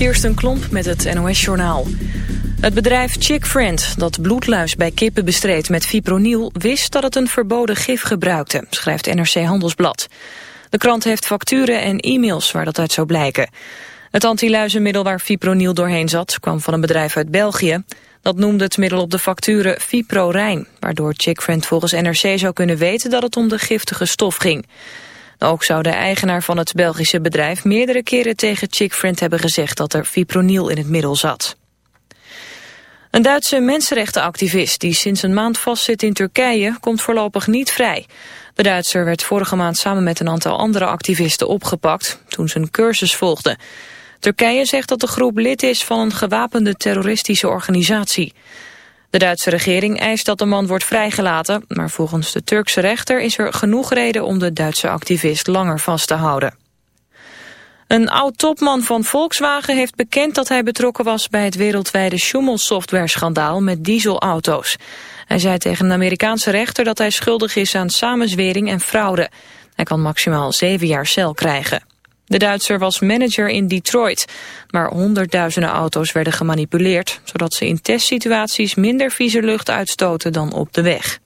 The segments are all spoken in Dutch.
Kirsten Klomp met het NOS-journaal. Het bedrijf Chickfriend, dat bloedluis bij kippen bestreed met fipronil... wist dat het een verboden gif gebruikte, schrijft NRC Handelsblad. De krant heeft facturen en e-mails waar dat uit zou blijken. Het antiluizenmiddel waar fipronil doorheen zat... kwam van een bedrijf uit België. Dat noemde het middel op de facturen Fiprorijn... waardoor Chickfriend volgens NRC zou kunnen weten dat het om de giftige stof ging... Ook zou de eigenaar van het Belgische bedrijf meerdere keren tegen Chickfriend hebben gezegd dat er fipronil in het middel zat. Een Duitse mensenrechtenactivist die sinds een maand vastzit in Turkije komt voorlopig niet vrij. De Duitser werd vorige maand samen met een aantal andere activisten opgepakt toen ze een cursus volgden. Turkije zegt dat de groep lid is van een gewapende terroristische organisatie. De Duitse regering eist dat de man wordt vrijgelaten, maar volgens de Turkse rechter is er genoeg reden om de Duitse activist langer vast te houden. Een oud-topman van Volkswagen heeft bekend dat hij betrokken was bij het wereldwijde Schummel-software-schandaal met dieselauto's. Hij zei tegen een Amerikaanse rechter dat hij schuldig is aan samenzwering en fraude. Hij kan maximaal zeven jaar cel krijgen. De Duitser was manager in Detroit, waar honderdduizenden auto's werden gemanipuleerd, zodat ze in testsituaties minder vieze lucht uitstoten dan op de weg.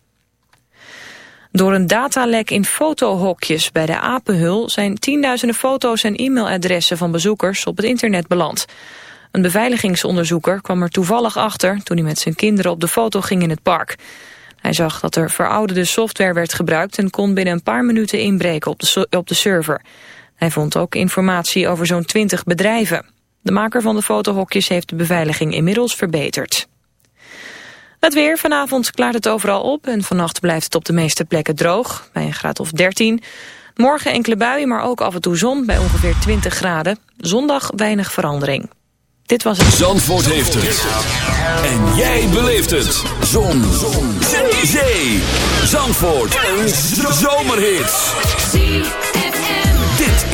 Door een datalek in fotohokjes bij de Apenhul zijn tienduizenden foto's en e-mailadressen van bezoekers op het internet beland. Een beveiligingsonderzoeker kwam er toevallig achter toen hij met zijn kinderen op de foto ging in het park. Hij zag dat er verouderde software werd gebruikt en kon binnen een paar minuten inbreken op de, op de server. Hij vond ook informatie over zo'n 20 bedrijven. De maker van de fotohokjes heeft de beveiliging inmiddels verbeterd. Het weer, vanavond klaart het overal op en vannacht blijft het op de meeste plekken droog, bij een graad of 13. Morgen enkele buien, maar ook af en toe zon bij ongeveer 20 graden. Zondag weinig verandering. Dit was het. Zandvoort heeft het. En jij beleeft het. Zon. zon. Zee. Zandvoort. Een zomerhit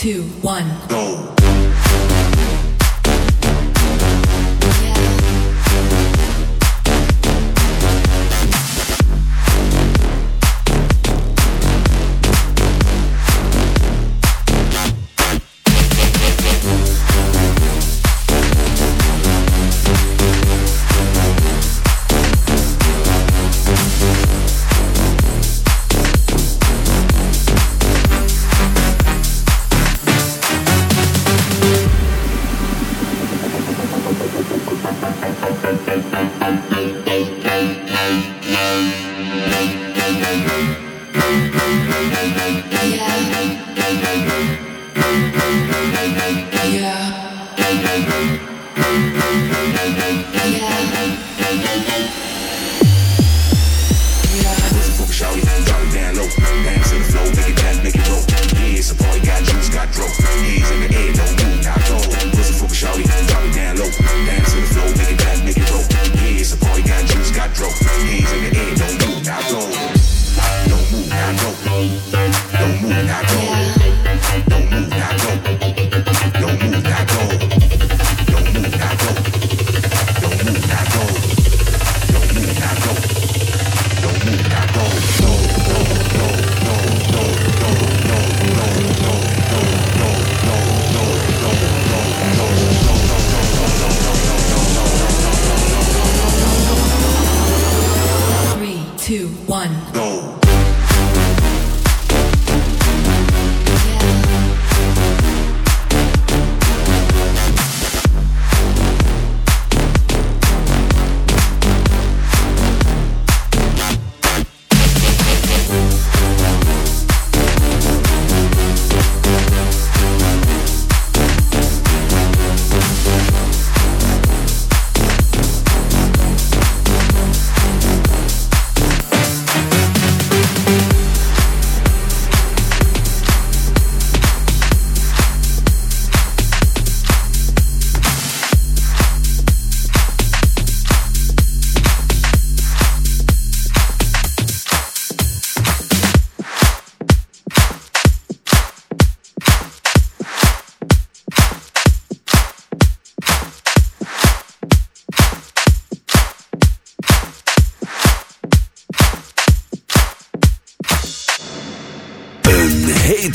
two, one, go.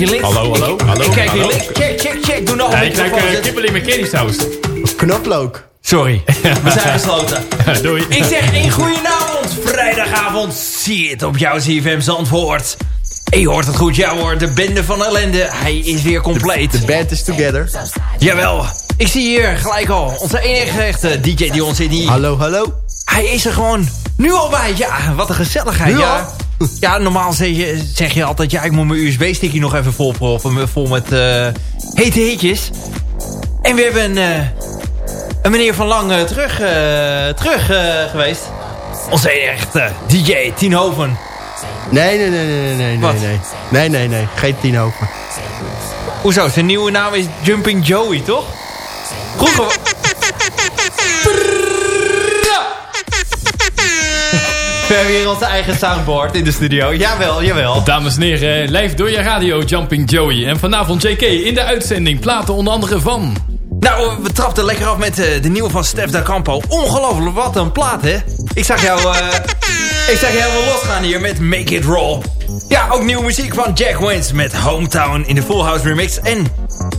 Ik kijk links. Hallo, hallo, Ik, hallo, ik kijk links. Check, check, check. Doe nog Ja, een ik krijg microfoon uh, zetten. kippeling met candysaus. Knoflook. Sorry, we zijn gesloten. Doei. Ik zeg een goedenavond, vrijdagavond. Zie het op jouw CFM Zandvoort. Je hoort het goed, ja hoor, de bende van ellende. Hij is weer compleet. The band is together. Jawel, ik zie hier gelijk al onze enige echte DJ Dion City. Hallo, hallo. Hij is er gewoon nu al bij. Ja, wat een gezelligheid. Nu ja. Ja, normaal zeg je, zeg je altijd... ja, ik moet mijn USB-stickje nog even volproppen. Vol met eh, hete hitjes. En we hebben een, eh, een meneer van lang eh, terug, terug geweest. Onze echte DJ Tienhoven. Nee, nee, nee, nee, nee, Wat? nee, nee. Nee, nee, nee. Geen tien over. Hoezo? Zijn nieuwe naam is Jumping Joey, toch? Vroeger... We hebben hier onze eigen soundboard in de studio. Jawel, jawel. Dames en heren, live door je radio Jumping Joey. En vanavond JK in de uitzending. Platen onder andere van... Nou, we trapten lekker af met eh, de nieuwe van Stef da Campo. Ongelooflijk, wat een plaat, hè? Ik zag jou, eh, ik zag je helemaal losgaan hier met Make It Roll. Ja, ook nieuwe muziek van Jack Wins met Hometown in de Full House remix. En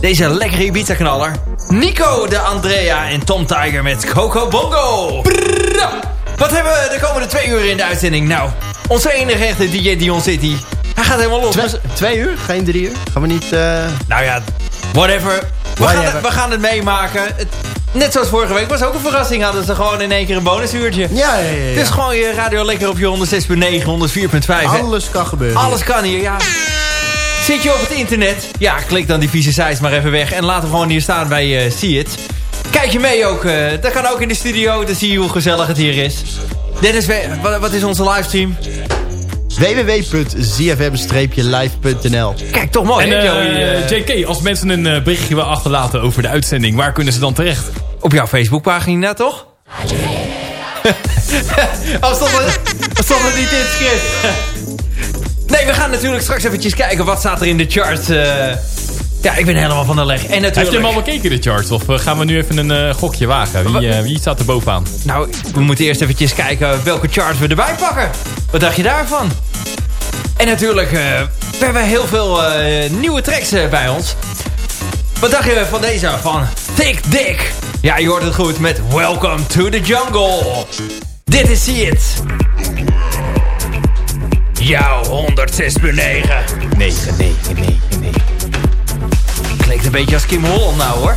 deze lekkere Ibiza-knaller. Nico de Andrea en Tom Tiger met Coco Bongo. Brrrr. Wat hebben we de komende twee uur in de uitzending? Nou, onze enige echte DJ Dion City. Hij gaat helemaal los. Twee, twee uur? Geen drie uur? Gaan we niet... eh, Nou ja, whatever. We, Gaan, het, we gaan het meemaken. Het, net zoals vorige week was ook een verrassing. Hadden ze gewoon in één keer een bonusuurtje. Ja, ja, ja. ja. Het is gewoon je radio lekker op je 106.9, 104.5. hè. Alles kan gebeuren. Alles kan hier, ja. Zit je op het internet? Ja, klik dan die vieze sites maar even weg. En laat hem gewoon hier staan bij uh, See It. Kijk je mee ook. eh, dat kan ook in de studio. Dan zie je hoe gezellig het hier is. Dennis, we- wat, wat is onze livestream? www.zfm-live.nl Kijk, toch mooi. En hè, eh, Joey, eh, JK, als mensen een berichtje willen achterlaten over de uitzending... waar kunnen ze dan terecht? Op jouw Facebookpagina, toch? Of stond het, of stond het niet in het script? Nee, we gaan natuurlijk straks eventjes kijken wat staat er in de chart. eh. Ja, ik ben helemaal van de leg. En Heb je natuurlijk... hem al bekeken, de charts? Of eh, gaan we nu even een eh, gokje wagen? Wie, eh, wie staat er bovenaan? Nou, we moeten eerst eventjes kijken welke charts we erbij pakken. Wat dacht je daarvan? En natuurlijk, eh, we hebben heel veel eh, nieuwe tracks bij ons. Wat dacht je van deze? Van Thick Dick. Ja, je hoort het goed met Welcome to the Jungle. Dit is See It. Jouw 106.9. 9, 9, 9, 9. Klinkt een beetje als Kim Holland nou hoor.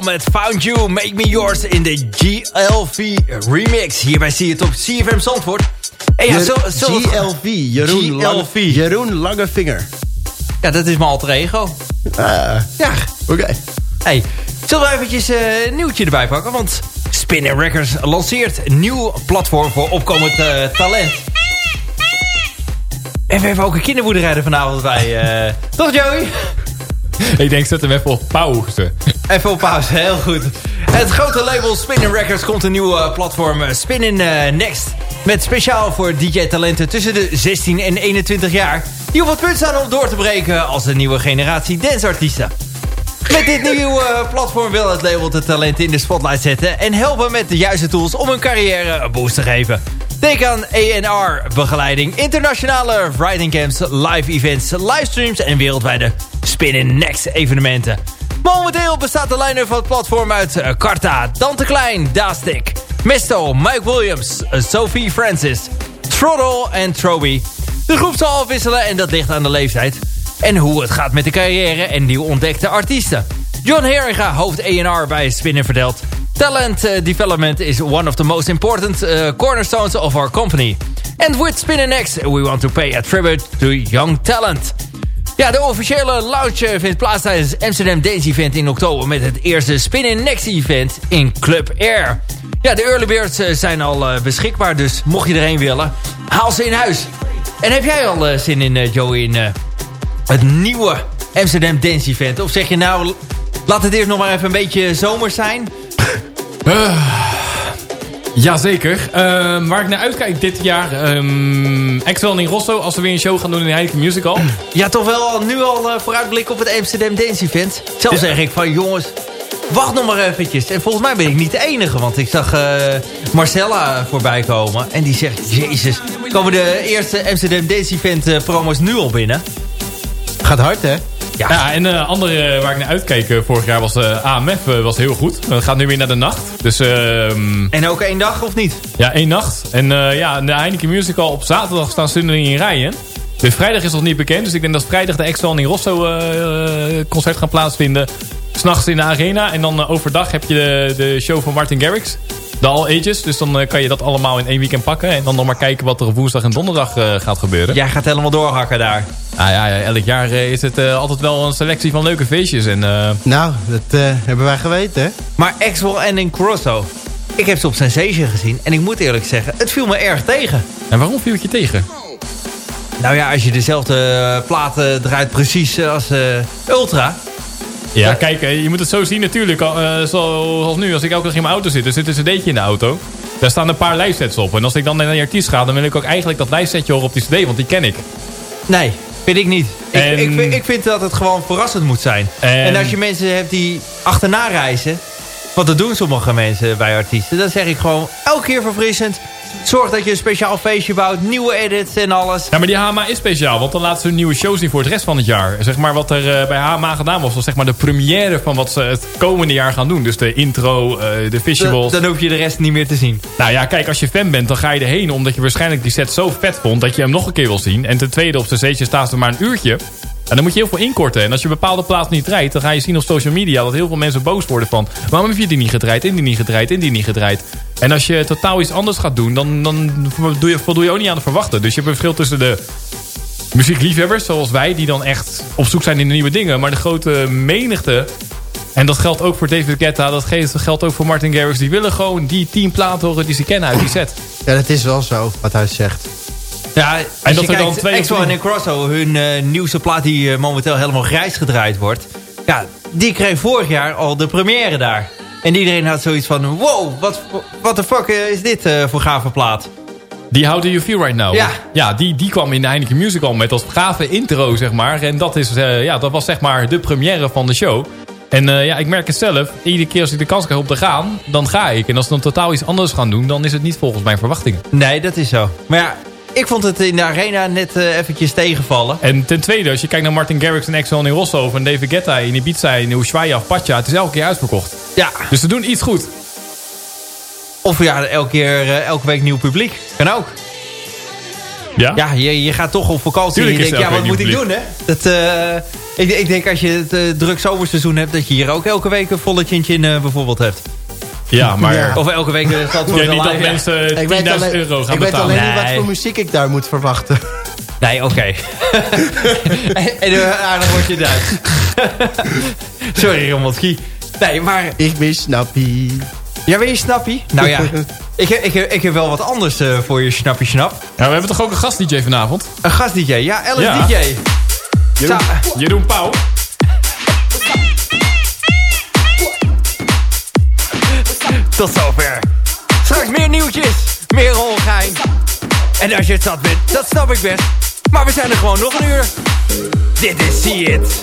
Met Found You, Make Me Yours in de GLV remix. Hierbij zie je het op CFM Zandvoort. En ja, zo, zo, GLV, Jeroen, GLV. Lange, Jeroen Langevinger. ja, dat is mijn alter ego. Ah, Ja, oké. hey, zullen we eventjes eh, een nieuwtje erbij pakken? Want Spinning Records lanceert een nieuw platform voor opkomend eh, talent. En we hebben ook een kinderboerderij er vanavond bij. eh toch Joey? Ik denk, zet hem even op pauze. Even op pauze, heel goed. Het grote label Spinning Records komt een nieuwe eh, platform eh, Spinning eh, Next. Met speciaal voor DJ-talenten tussen de 16 en 21 jaar. Die op het punt staan om door te breken als een nieuwe generatie danceartiesten. Met dit nieuwe platform wil het label de talenten in de spotlight zetten... en helpen met de juiste tools om hun carrière een boost te geven. Denk aan A&R begeleiding, internationale writing camps, live events, livestreams... en wereldwijde Spinning Next evenementen. Momenteel bestaat de line-up van het platform uit eh, Carta, Dante Klein, Dastic, Misto, Mike Williams, eh, Sophie Francis, Throttle en Troby. De groep zal afwisselen en dat ligt aan de leeftijd. En hoe het gaat met de carrière en nieuw ontdekte artiesten. John Heringa, hoofd A&R bij Spinner vertelt... Talent eh, development is one of the most important cornerstones of our company. And with Spinner Next, we want to pay a tribute to young talent. Ja, de officiële launch vindt plaats tijdens Amsterdam Dance Event in oktober... met het eerste Spin Next Event in Club Air. Ja, de early birds eh, zijn al eh, beschikbaar, dus mocht je erheen willen, haal ze in huis. En heb jij al eh, zin in, Joey, in het nieuwe Amsterdam Dance Event? Of zeg je nou, laat het eerst nog maar even een beetje zomer zijn? Jazeker. Ehm waar ik naar uitkijk dit jaar... Um, Axel in Rosso, als we weer een show gaan doen in de Heineken Musical. Ja, toch wel nu al eh, vooruitblik op het Amsterdam Dance Event. Zelf Ja. zeg ik van, jongens, wacht nog maar eventjes. En volgens mij ben ik niet de enige, want ik zag eh, Marcella voorbij komen. En die zegt, jezus, komen de eerste Amsterdam Dance Event eh, promos nu al binnen? Gaat hard, hè? Ja, en uh, andere waar ik naar uitkeek uh, vorig jaar was uh, AMF was heel goed. Dat gaat nu weer naar de nacht. Dus, ehm, en ook één dag of niet? Ja, één nacht. En ja, de Heineken Musical op zaterdag staan ze in rijen. De vrijdag is nog niet bekend. Dus ik denk dat vrijdag de Extra in Rosso concert gaan plaatsvinden. S'nachts in de arena. En dan overdag heb je de, de show van Martin Garrix. De All Ages. Dus dan kan je dat allemaal in één weekend pakken. En dan nog maar kijken wat er op woensdag en donderdag gaat gebeuren. Jij gaat helemaal doorhakken daar. Nou ja, ja, elk jaar is het uh, altijd wel een selectie van leuke feestjes. En, uh... Nou, dat uh, hebben wij geweten, hè? Maar Axel en Incrosso, ik heb ze op Sensation gezien. En ik moet eerlijk zeggen, het viel me erg tegen. En waarom viel het je tegen? Nou ja, als je dezelfde platen draait precies als Ultra... Ja, kijk, je moet het zo zien natuurlijk. zoals nu, als ik elke dag in mijn auto zit, er zit een cd'tje in de auto. Daar staan een paar lijstsets op. En als ik dan naar die artiest ga, dan wil ik ook eigenlijk dat lijstsetje horen op die cd, want die ken ik. Nee, vind ik niet. En... Ik, ik, ik, vind dat het gewoon verrassend moet zijn. En... en als je mensen hebt die achterna reizen... Want dat doen sommige mensen bij artiesten. Dan zeg ik gewoon elke keer verfrissend. Zorg dat je een speciaal feestje bouwt. Nieuwe edits en alles. Ja, maar die HMA is speciaal. Want dan laten ze nieuwe shows zien voor het rest van het jaar. Zeg maar wat er uh, bij HMA gedaan was. Was zeg maar de première van wat ze het komende jaar gaan doen. Dus de intro, uh, de visuals. Dan, hoef je de rest niet meer te zien. Nou ja, kijk, als je fan bent, dan ga je erheen. Omdat je waarschijnlijk die set zo vet vond. Dat je hem nog een keer wil zien. En ten tweede, op zijn zeetje staat er maar een uurtje. En dan moet je heel veel inkorten. En als je een bepaalde plaats niet rijdt, dan ga je zien op social media dat heel veel mensen boos worden van... waarom heb je die niet gedraaid, en die niet gedraaid, en die niet gedraaid. En als je totaal iets anders gaat doen, dan, dan doe je, voldoe je ook niet aan te verwachten. Dus je hebt een verschil tussen de muziekliefhebbers, zoals wij, die dan echt op zoek zijn in de nieuwe dingen. Maar de grote menigte, en dat geldt ook voor David Guetta, dat geldt ook voor Martin Garrix. Die willen gewoon die tien platen horen die ze kennen uit die set. Ja, dat is wel zo, wat hij zegt. Ja, en dat er dan twee Exo en Crosso, hun uh, nieuwste plaat die uh, momenteel helemaal grijs gedraaid wordt. Ja, die kreeg vorig jaar al de première daar. En iedereen had zoiets van, wow, wat what the fuck uh, is dit voor gave plaat? Die How Do You Feel Right Now? Ja. Ja, die, die kwam in de Heineken Musical met als gave intro, zeg maar. En dat, is, ja, dat was zeg maar de première van de show. En ja, ik merk het zelf. Iedere keer als ik de kans krijg om te gaan, dan ga ik. En als ze dan totaal iets anders gaan doen, dan is het niet volgens mijn verwachtingen. Nee, dat is zo. Maar ja, ik vond het in de arena net uh, eventjes tegenvallen. En ten tweede, als je kijkt naar Martin Garrix en Exxon in Rosso... en David Guetta in Ibiza in Ushuaia of Pacha... het is elke keer uitverkocht. Ja. Dus ze doen iets goed. Of ja, elke, keer, uh, elke week nieuw publiek. Kan ook. Ja? Ja, je, je gaat toch op vakantie Tuurlijk en je denkt, ja, wat moet publiek. ik doen, hè? Dat, uh, ik, ik denk als je het druk zomerseizoen hebt... dat je hier ook elke week een volletje in bijvoorbeeld hebt. Ja, maar... Ja. Of elke week een stad voor Ja, niet dat ja. mensen 10.000 Ik weet alleen, euro gaan ik weet betalen. alleen niet wat voor muziek ik daar moet verwachten. Nee, oké. en en uh, aardig wordt je Duits. Sorry, Romotski. Nee, maar... Ik ben snappie. Ja, weet je snappie? Nou ja, ik, heb- ik, heb- ik heb wel wat anders uh, voor je snappie snap. Ja, we hebben toch ook een gast-dj vanavond? Een gast-dj. Ja, Alice Ja. DJ. Sa- Jeroen Pauw. Tot zover. Straks meer nieuwtjes, meer rolgein. En als je het zat bent, dat snap ik best. Maar we zijn er gewoon nog een uur. Dit is See It.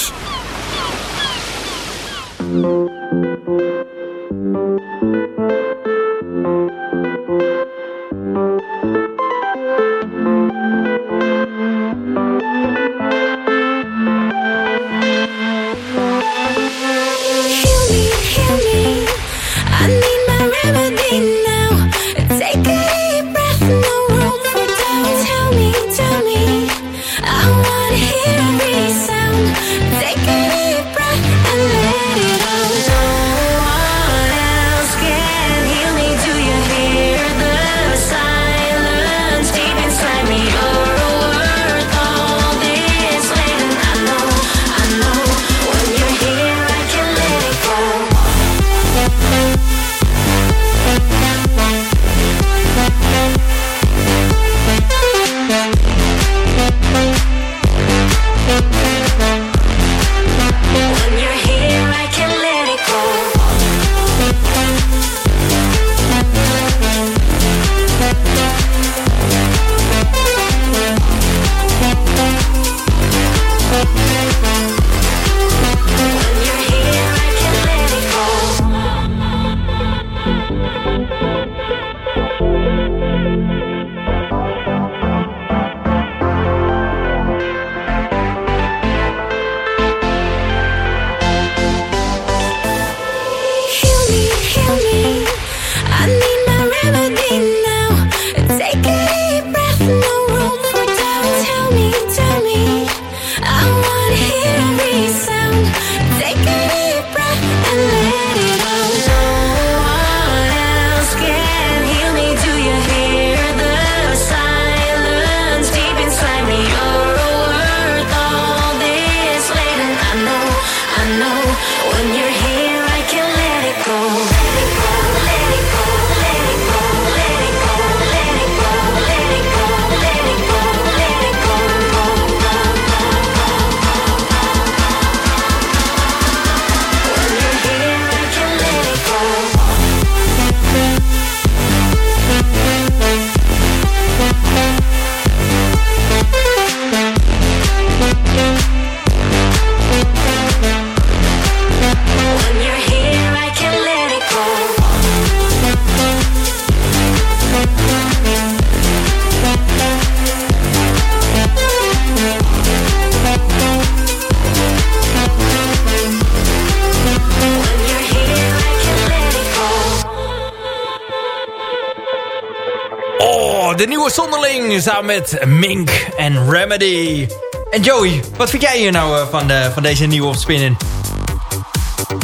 samen met Mink en Remedy. En Joey, wat vind jij hier nou eh, van, de, van deze nieuwe Spinning?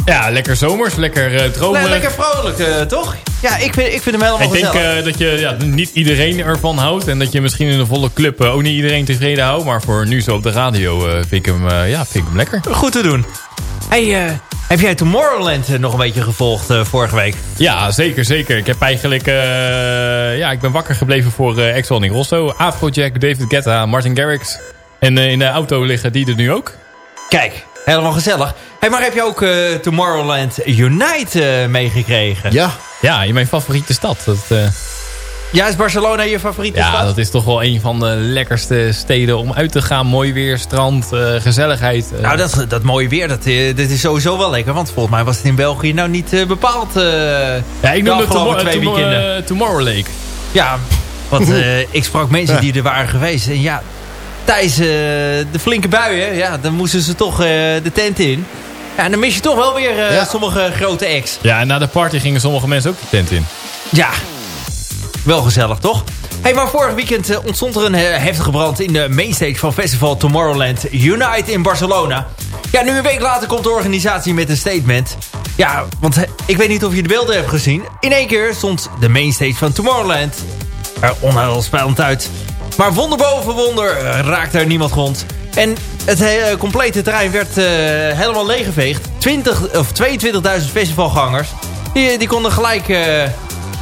Ja, lekker zomers, lekker uh, dromen. Le lekker vrolijk, eh, toch? Ja, ik vind, ik vind hem helemaal Ik denk eh, dat je ja, niet iedereen ervan houdt. En dat je misschien in een volle club eh, ook niet iedereen tevreden houdt. Maar voor nu zo op de radio eh, vind, ik hem, eh, ja, vind ik hem lekker. Goed te doen. Hey, eh, heb jij Tomorrowland eh, nog een beetje gevolgd eh, vorige week? Ja, zeker, zeker. Ik heb eigenlijk... eh, ja, ik ben wakker gebleven voor eh Axel en Rosso. Afrojack, David Guetta, Martin Garrix. En in de auto liggen die er nu ook. Kijk, helemaal gezellig. Hey, maar heb je ook eh, Tomorrowland Unite meegekregen? Ja, Ja, in mijn favoriete stad. Dat, eh, Ja, is Barcelona je favoriete ja, stad? dat is toch wel een van de lekkerste steden om uit te gaan. Mooi weer, strand, eh, gezelligheid. eh. Nou, dat, dat mooie weer, dat, eh, dat is sowieso wel lekker. Want volgens mij was het in België nou niet bepaald ja, ik noem het Tomor- twee weekenden. Tomorrow Lake. Ja, want ik sprak mensen die er waren geweest. En ja, tijdens de flinke buien, ja, dan moesten ze toch de tent in. Ja, en dan mis je toch wel weer Ja. sommige grote acts. Ja, en na de party gingen sommige mensen ook de tent in. Ja, wel gezellig toch? Hey, maar vorig weekend eh, ontstond er een eh, heftige brand in de mainstage van festival Tomorrowland Unite in Barcelona. Ja, nu een week later komt de organisatie met een statement. Ja, want eh, ik weet niet of je de beelden hebt gezien. In één keer stond de mainstage van Tomorrowland er onheilspellend uit. Maar wonder boven wonder raakte er niemand grond. En het complete terrein werd helemaal leeggeveegd. 20 of 22.000 festivalgangers. Die, die konden gelijk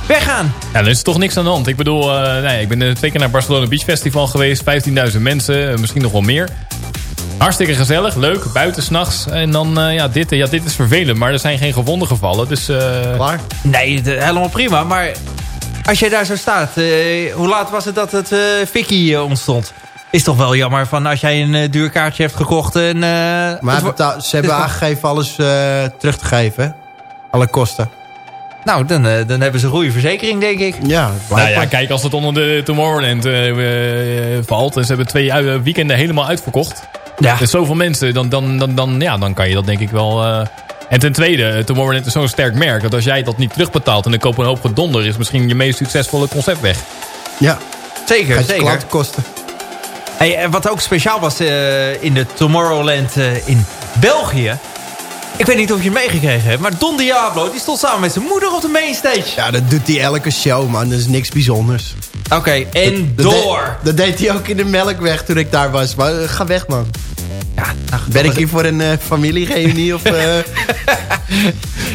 weggaan. Ja, dan is er toch niks aan de hand. Ik bedoel, eh, nee, ik ben eh, twee keer naar Barcelona Beach Festival geweest. 15.000 mensen, eh, misschien nog wel meer. Hartstikke gezellig, leuk, buiten s'nachts. En dan, eh, ja, dit, ja, dit is vervelend, maar er zijn geen gewonden gevallen. Dus, eh, klaar. Nee, de- helemaal prima. Maar als jij daar zo staat, eh, hoe laat was het dat het eh Vicky ontstond? Is toch wel jammer van als jij een duur kaartje hebt gekocht en... eh, Maar ze hebben aangegeven alles eh, terug te geven. Alle kosten. Nou, dan, eh, dan hebben ze een goede verzekering, denk ik. Ja, Nou ja, kijk, als het onder de Tomorrowland eh, eh, valt... en ze hebben twee weekenden helemaal uitverkocht... Ja. Dus zoveel mensen, dan, dan, dan, dan, ja, dan kan je dat denk ik wel... eh, En ten tweede, Tomorrowland is zo'n sterk merk... dat als jij dat niet terugbetaalt en ik koop een hoop gedonder... is misschien je meest succesvolle concept weg. ja, Zeker, zeker. kosten. Hey, en wat ook speciaal was eh, in de Tomorrowland eh, in België... Ik weet niet of je het meegekregen hebt, maar Don Diablo die stond samen met zijn moeder op de mainstage. Ja, dat doet hij elke show, man. Dat is niks bijzonders. Oké, en Dat door. Dat deed hij ook in de Melkweg toen ik daar was. Maar eh, ga weg, man. Ja, nou, Ben ik hier voor een eh, familiereunie of... eh,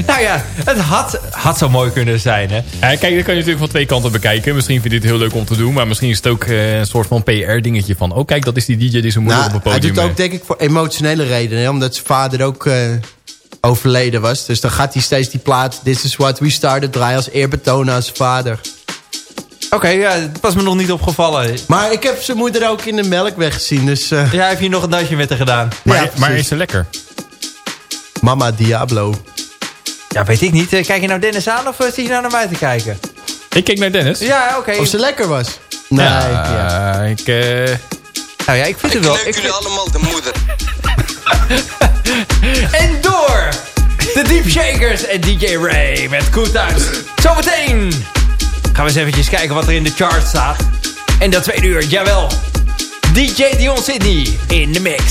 nou ja, het had, had zo mooi kunnen zijn, hè. Ja, kijk, dat kan je natuurlijk van twee kanten bekijken. Misschien vind je dit heel leuk om te doen... maar misschien is het ook eh, een soort van PR-dingetje van... oh kijk, dat is die DJ die zijn moeder nou, op het hij podium doet ook heeft. denk ik voor emotionele redenen. hè, Omdat zijn vader ook eh, overleden was. Dus dan gaat hij steeds die plaat... This is what we started draaien als eerbetoon aan zijn vader. Oké, ja, het was me nog niet opgevallen. Maar ik heb zijn moeder ook in de Melkweg gezien. Dus eh, Ja, heb je nog een dansje met haar gedaan? Maar, ja, maar is ze lekker? Mama Diablo. Ja, weet ik niet. Eh, Kijk je nou Dennis aan of eh, zit je nou naar mij te kijken? Ik keek naar Dennis. Ja, oké. Of ze lekker was. Nee, Ja, ja. ik... eh, Nou ja, ik vind het wel. Ik Leuk vind... jullie allemaal de moeder. En door! De Deep Shakers en DJ Ray met Times. Zometeen gaan we eens eventjes kijken wat er in de chart staat. En dat tweede uur, jawel. DJ Dion Sydney in de mix.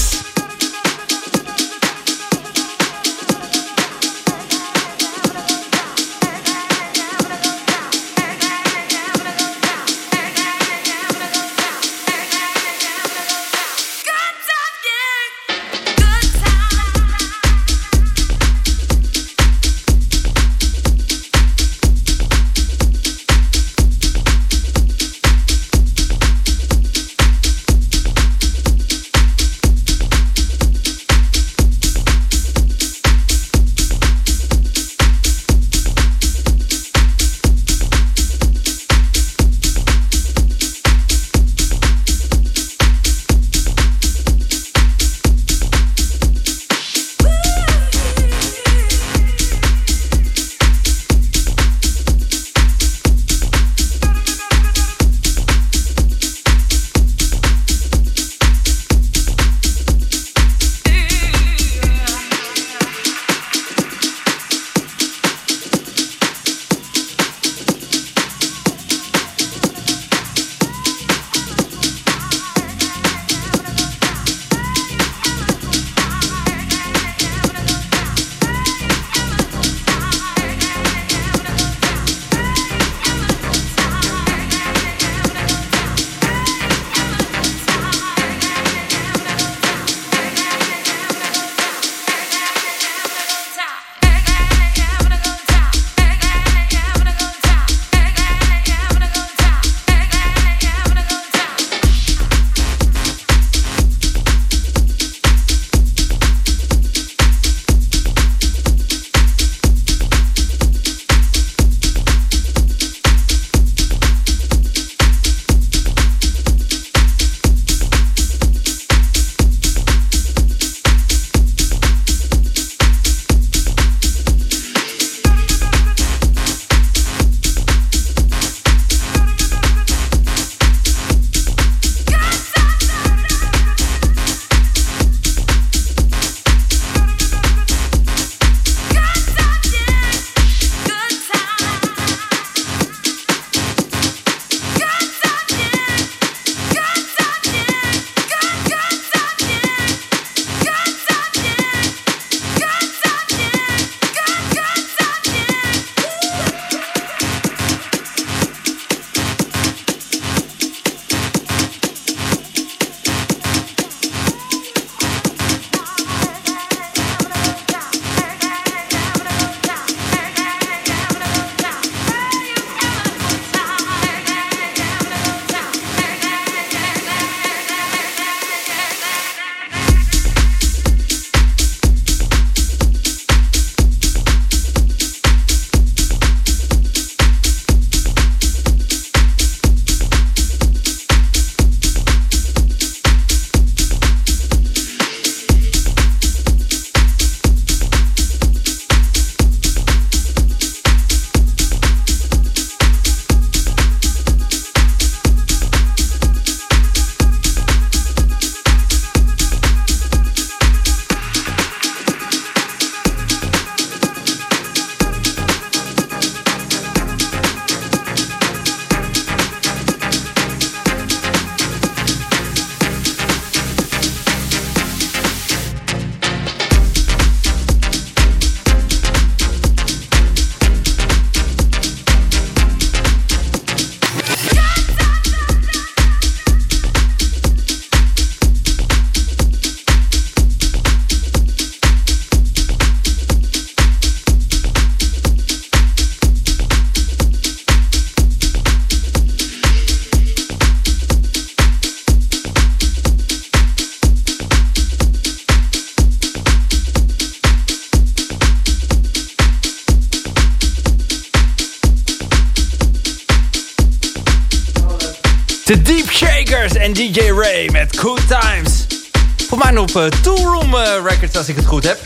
Op uh, Two Room uh, Records als ik het goed heb.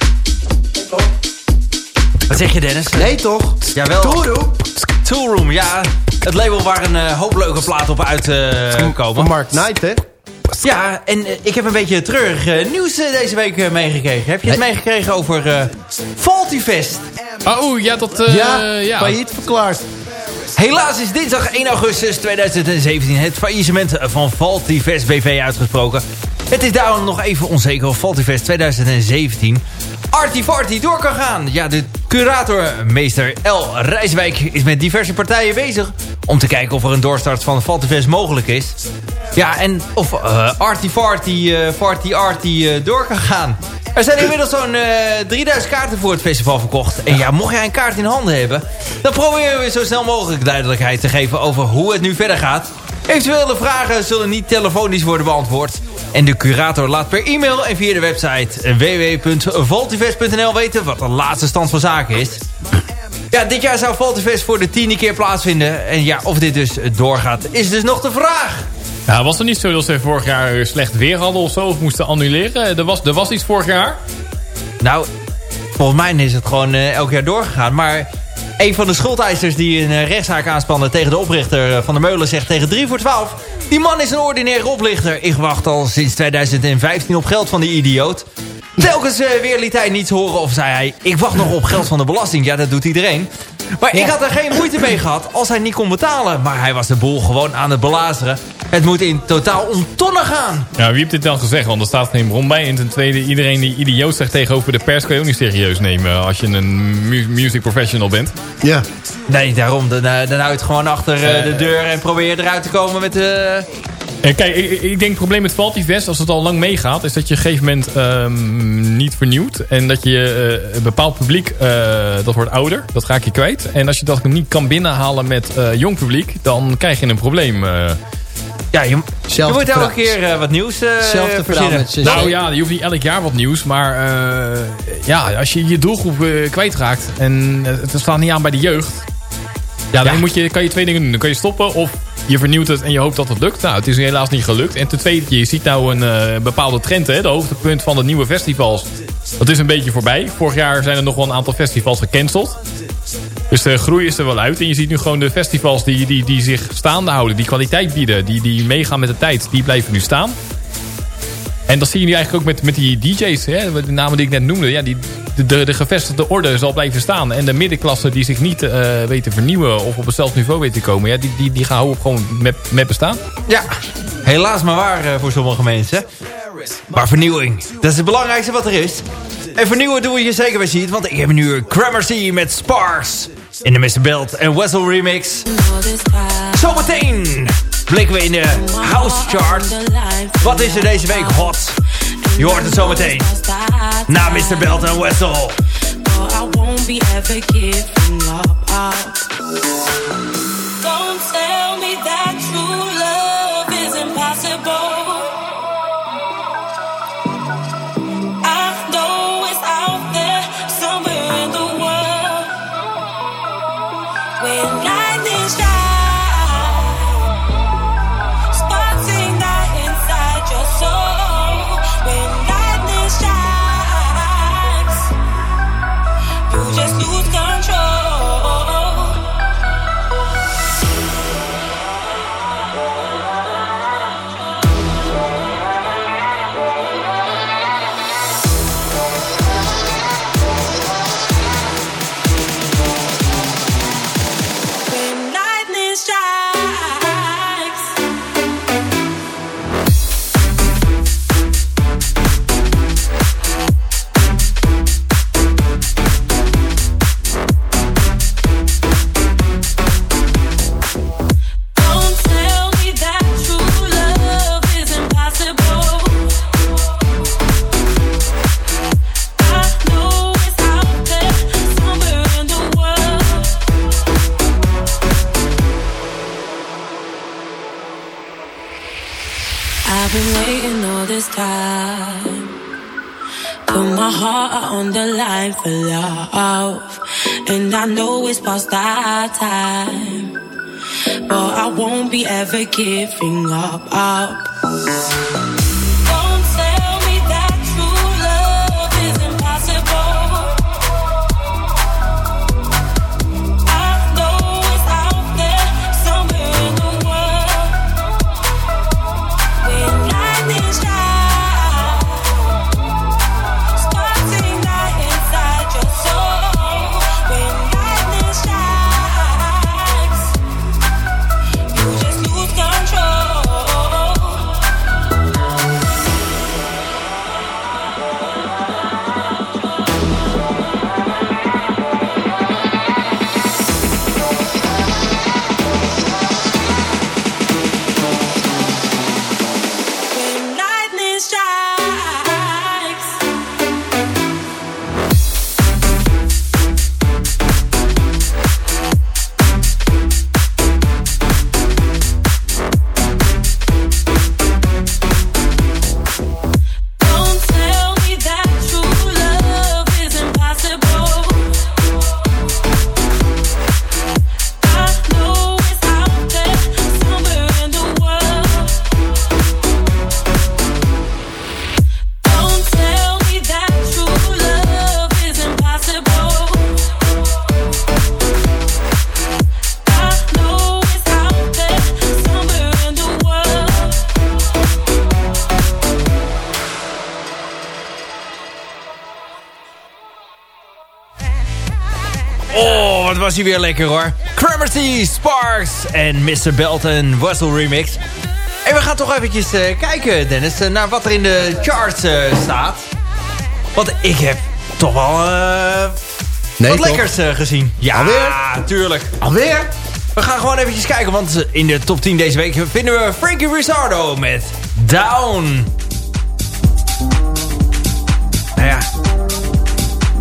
Wat zeg je Dennis? Nee toch? Jawel. Toeroep. Two Room, ja. Het label waar een uh, hoop leuke platen op uitkomen. Van Mark Knight hè? Ja, en ik heb een beetje terug nieuws deze week meegekregen. Heb je het meegekregen over Faulty Fest? Oh, ja, dat... ja, ja, failliet verklaard. Helaas is dinsdag 1 augustus 2017 het faillissement van Faltifest BV uitgesproken. Het is daarom nog even onzeker of Faltifest 2017 arty-farty door kan gaan. Ja, de curator meester L. Rijswijk is met diverse partijen bezig... om te kijken of er een doorstart van Faltifest mogelijk is. Ja, en of uh, arty-farty, uh, farty-arty uh, door kan gaan. Er zijn inmiddels zo'n 3000 kaarten voor het festival verkocht. En ja, mocht jij een kaart in handen hebben... dan proberen we zo snel mogelijk duidelijkheid te geven over hoe het nu verder gaat. Eventuele vragen zullen niet telefonisch worden beantwoord. En de curator laat per e-mail en via de website www.voltivest.nl weten wat de laatste stand van zaken is. Ja, dit jaar zou Voltivest voor de tiende keer plaatsvinden. En ja, of dit dus doorgaat, is dus nog de vraag. Nou, was het niet zo dat ze vorig jaar slecht weer hadden of zo? Of moesten annuleren? Er was, er was iets vorig jaar? Nou, volgens mij is het gewoon uh, elk jaar doorgegaan. Maar een van de schuldeisers die een uh, rechtszaak aanspannen tegen de oprichter van de Meulen zegt tegen 3 voor 12... Die man is een ordinaire oplichter. Ik wacht al sinds 2015 op geld van die idioot. Telkens uh, weer liet hij niets horen of zei hij... Ik wacht nog op geld van de belasting. Ja, dat doet iedereen. Maar ik had er geen moeite mee gehad als hij niet kon betalen. Maar hij was de boel gewoon aan het belazeren. Het moet in totaal om tonnen gaan. Ja, wie heeft dit dan gezegd? Want er staat geen bron bij. En ten tweede, iedereen die idioot zegt tegenover de pers... kan je ook niet serieus nemen als je een mu music professional bent. Ja. Nee, daarom. Dan, dan houdt gewoon achter uh, de deur en probeer eruit te komen met... de. Uh... Kijk, ik, ik, denk het probleem met Faltifest, als het al lang meegaat... is dat je op een gegeven moment um, niet vernieuwt. En dat je uh, een bepaald publiek, uh, dat wordt ouder. Dat ga ik je kwijt. En als je dat niet kan binnenhalen met jong publiek... dan krijg je een probleem. Ja, je, je moet elke keer uh, wat nieuws uh, verzinnen. Nou ja, je hoeft niet elk jaar wat nieuws. Maar uh, ja, als je je doelgroep kwijtraakt... en het staat niet aan bij de jeugd... Ja, dan ja. Moet je, kan je twee dingen doen. Dan kan je stoppen of je vernieuwt het en je hoopt dat het lukt. Nou, het is helaas niet gelukt. En ten tweede, je ziet nou een bepaalde trend. Hè? De hoogtepunt van de nieuwe festivals. Dat is een beetje voorbij. Vorig jaar zijn er nog wel een aantal festivals gecanceld. Dus de groei is er wel uit. En je ziet nu gewoon de festivals die, die, die zich staande houden. Die kwaliteit bieden. Die, die meegaan met de tijd. Die blijven nu staan. En dat zie je nu eigenlijk ook met, met die DJ's. Hè? De namen die ik net noemde. Ja, die, de, de, de gevestigde orde zal blijven staan. En de middenklasse die zich niet uh, weten vernieuwen. Of op hetzelfde niveau weten te komen. Ja, die, die, die gaan houden gewoon met, met bestaan. Ja, helaas maar waar uh, voor sommige mensen. Maar vernieuwing, dat is het belangrijkste wat er is. En vernieuwen doen we je zeker bij ziet. Want ik heb nu Gramercy met Sparks. In de Mr. Belt en Wessel remix. Zometeen blikken we in de House Chart. Wat is er deze week hot? Je hoort het zometeen. Na Mr. Belt en Wessel. For love, and I know it's past our time. but I won't be ever giving up. up. Was hij weer lekker hoor. Cromarty, Sparks en Mr. Belton Wessel remix. En we gaan toch eventjes eh, kijken, Dennis, eh, naar wat er in de charts eh, staat. Want ik heb toch wel Nee, wat lekkers gezien. Ja, Alweer? tuurlijk. Alweer? We gaan gewoon eventjes kijken, want in de top 10 deze week vinden we Frankie Rizzardo met Down.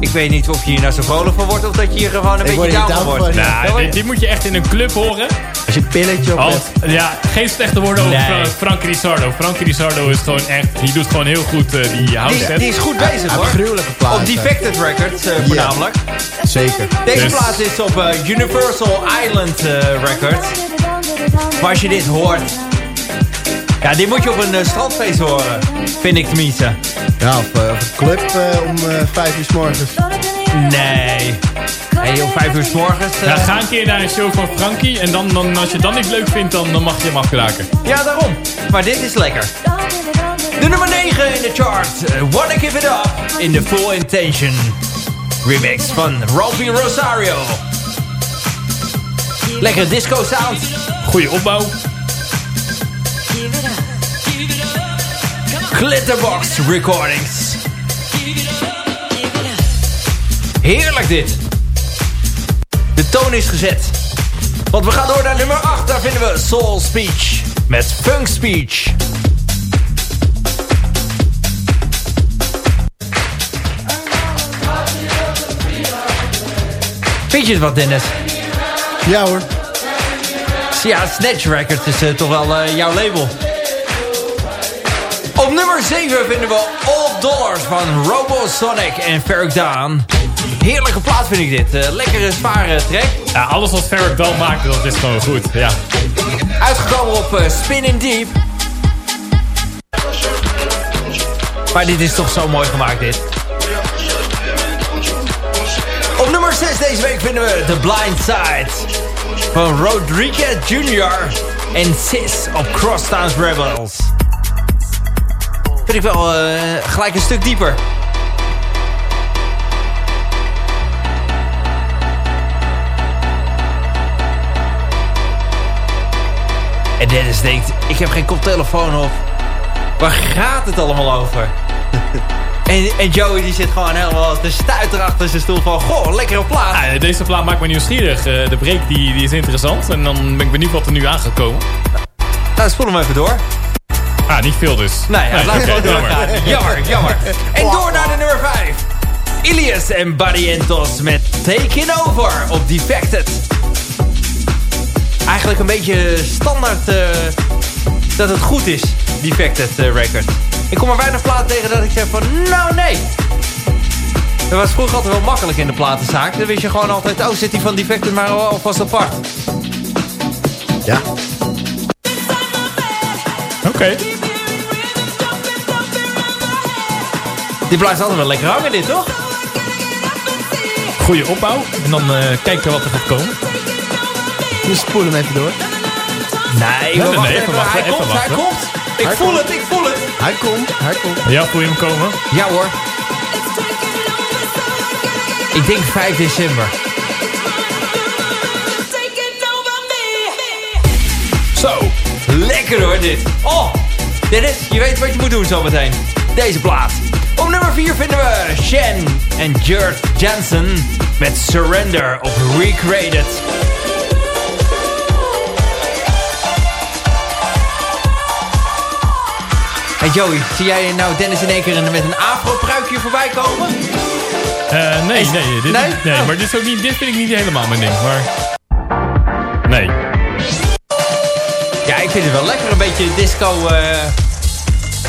Ik weet niet of je hier nou zo vrolijk van wordt of dat je hier gewoon een Ik beetje down van wordt. Nou, dit, dit moet je echt in een club horen. Als je een pilletje op hebt. ja, geen slechte woorden over Nee. Fra- Frankie Rizzardo. Frankie Rizzardo is gewoon echt... Die doet gewoon heel goed eh, die house Die, set. die is goed bezig hoor. heeft gruwelijke platen. Op Defected Records eh, voornamelijk. Zeker. Deze Dus- plaat is op eh, Universal Island eh, Records. Maar als je dit hoort... Ja, dit moet je op een eh, strandfeest horen. Vind ik tenminste. Ja, of, eh, of een club eh, om eh, vijf uur s morgens. Nee. Hey, om vijf uur s morgens... Ja, ga een keer naar een show van Frankie. En dan, dan, als je dan niet leuk vindt, dan, dan mag je hem afkraken. ja, daarom. Maar dit is lekker. De nummer 9 in de chart. Wanna Give It Up. In de Full Intention remix van Rolfie Rosario. Lekker disco sound. Goeie opbouw. Glitterbox Recordings. Heerlijk dit. De toon is gezet. Want we gaan door naar nummer 8. Daar vinden we Soul Speech. Met Funk Speech. Vind je het wat, Dennis? Ja hoor. Ja, Snatch Records is eh, toch wel eh, jouw label. Op nummer 7 vinden we All Dollars van Robosonic en Ferric Daan. Heerlijke plaat vind ik dit. Eh, lekkere, zware track. Ja, alles wat Ferric wel maakt, dat is gewoon goed. Ja. Uitgekomen op Spin in Deep. Maar dit is toch zo mooi gemaakt, dit. Op nummer 6 deze week vinden we The Blind Side. Van Rodriguez Jr. en Sis op Crosstown's Rebels. Vind ik wel eh, gelijk een stuk dieper. En Dennis denkt, ik heb geen koptelefoon op. Waar gaat het allemaal over? en, en Joey die zit gewoon helemaal te stuiter achter zijn stoel van... Goh, lekkere plaat. Ja, deze plaat maakt me nieuwsgierig. Eh, de break die, die is interessant. En dan ben ik benieuwd wat er nu aan gaat komen. Nou, spoel hem even door. Ah, niet veel dus. Nee, ja, Nee, laten we gewoon jammer. doorgaan. Jammer, jammer. En door naar de nummer 5. Ilias en Buddy Entos met Taking Over op Defected. Eigenlijk een beetje standaard eh, dat het goed is, Defected eh, record. Ik kom er weinig platen tegen dat ik zeg van, nou nee. Dat was vroeger altijd wel makkelijk in de platenzaak. Dan wist je gewoon altijd, oh zit die van Defected maar alvast apart. Ja. Oké. Dit blijft altijd wel lekker hangen, dit toch? Goede opbouw. En dan eh, kijken wat er gaat komen. Dus spoel hem even door. Nee, nee, nee, even. wachten, hij even komt, hij wachten. komt. Ik Hij voel komt. het, ik voel het. Hij komt, hij komt. Ja, voel je hem komen? Ja hoor. Ik denk 5 december. Zo, lekker hoor dit. Oh, Dennis, je weet wat je moet doen zometeen. Deze plaat. Op nummer 4 vinden we Shen en Jurt Jensen met Surrender op Recreated. Hey Joey, zie jij nou Dennis in één keer met een afro-pruikje voorbij komen? Eh, nee, nee, dit, Nee? nee? Oh. maar dit, is ook niet, dit vind ik niet helemaal mijn ding. Maar... Nee. Ja, ik vind het wel lekker. Een beetje disco... eh,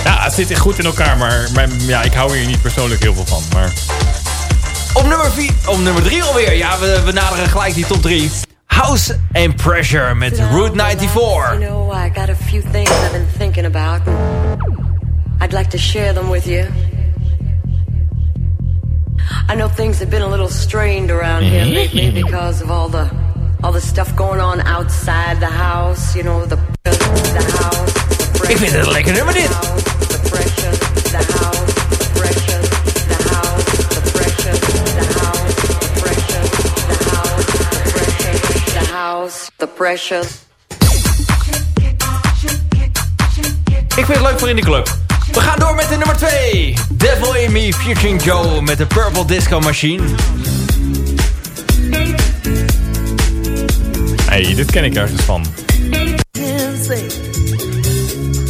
Ja, het zit goed in elkaar, maar, maar ja, ik hou hier niet persoonlijk heel veel van. Maar Op nummer 4, op nummer 3 alweer. Ja, we, we naderen gelijk die top 3. House and Pressure met Route 94. You know, I got a few things I've been thinking about. Like to share them with you. I know things have been a little strained around here mm-hmm. lately because of all the all the stuff going on outside the house. You know, the the house. The Ik vind het lekker nummer dit. the pressure, the house, the pressure, the house, the pressure, the house, the pressure, the house, the pressure, the house, the pressure. Ik vind het leuk voor in de club. We gaan door met de nummer 2. Devil in Me featuring Joe met de Purple Disco Machine. hey, dit ken ik ergens van.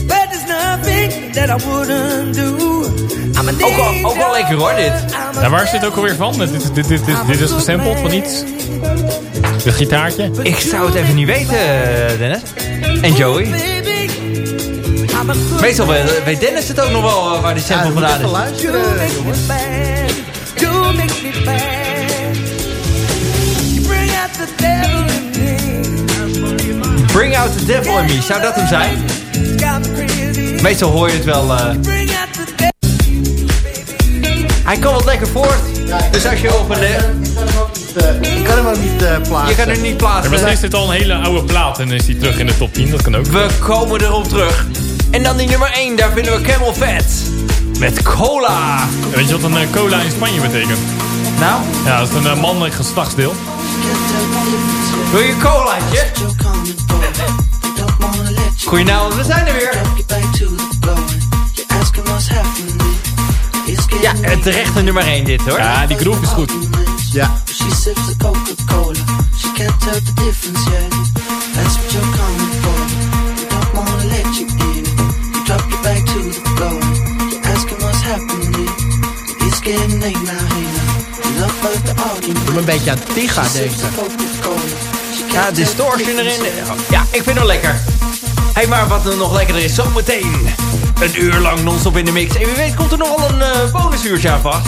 But there's nothing that I wouldn't do. I'm an Ook wel, ook wel lekker hoor dit. Ja, waar is dit ook alweer van? Dit, dit, dit, dit, dit is gesampled van iets? De gitaartje? Ik zou het even niet weten, Dennis. En Joey. Meestal weet Dennis het ook nog wel eh, waar die Ja, sample vandaan is. Luisteren, me jongens. bring out the devil in me. Bring out the devil in me. Zou dat hem zijn? Meestal hoor je het wel. eh, devil. hij komt wat lekker voort. Dus als je op een... eh, Ik kan hem ook niet plaatsen. je kan er niet Ja, plaatsen. misschien is dit al een hele oude plaat en is die terug in de top 10. Dat kan ook. We komen erop terug. En dan die nummer 1, daar vinden we Camel Fat. Met cola. Weet je wat een eh, cola in Spanje betekent? Nou, Ja, dat is een eh, mannelijk geslachtsdeel. wil je colaatje? Goedenavond, we zijn er weer. Ja, het terechte nummer 1 dit hoor. Ja, die groove is goed. Ja. She sips the Coca-Cola. She can't tell the difference yet. That's what you're coming for. You don't wanna let you in. Doe me een beetje aan Tiga. She Ja, distortion erin. Ja, ik vind hem lekker. Hé, hey, maar wat er nog lekkerder is, zometeen een uur lang non-stop in de mix. En wie weet komt er nog wel een eh, bonusuurtje aan vast.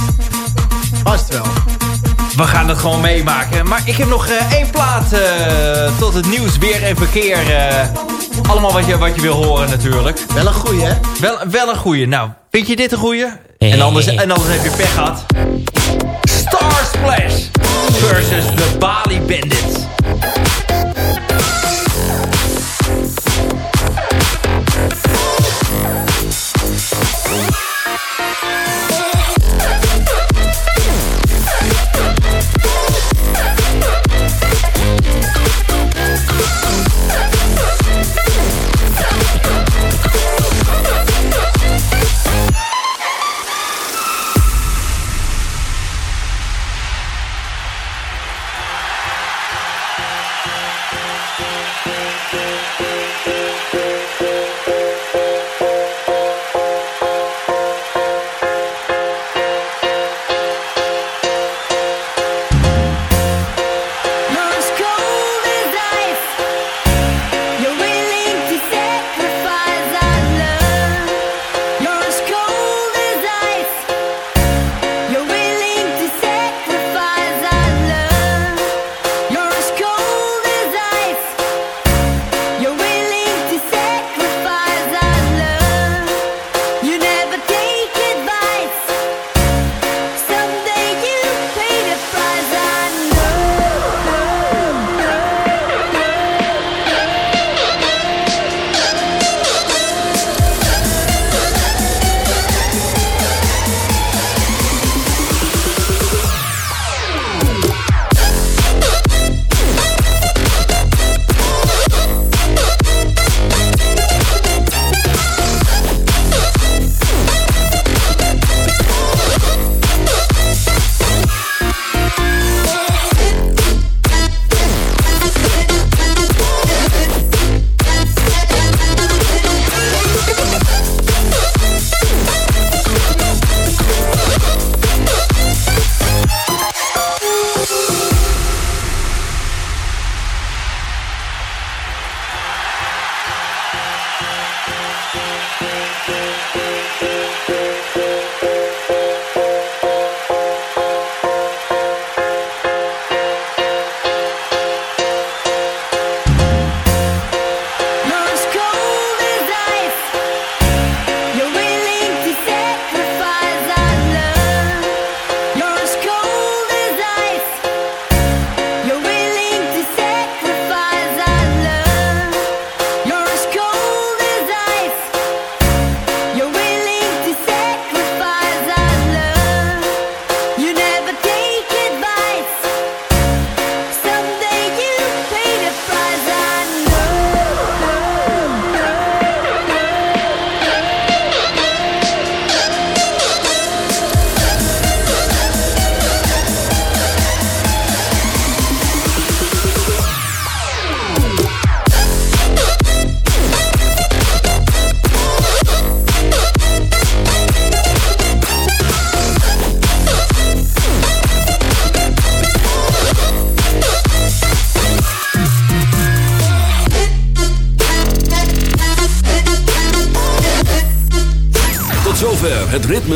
Vast wel. We gaan het gewoon meemaken. Maar ik heb nog eh, één plaat eh, tot het nieuws, weer en verkeer. Allemaal wat je, wat je wil horen natuurlijk. Wel een goeie, hè? Wel, wel een goeie. Nou, vind je dit een goeie? En anders, en anders heb je pech gehad. Star Splash versus de Bali Bandits.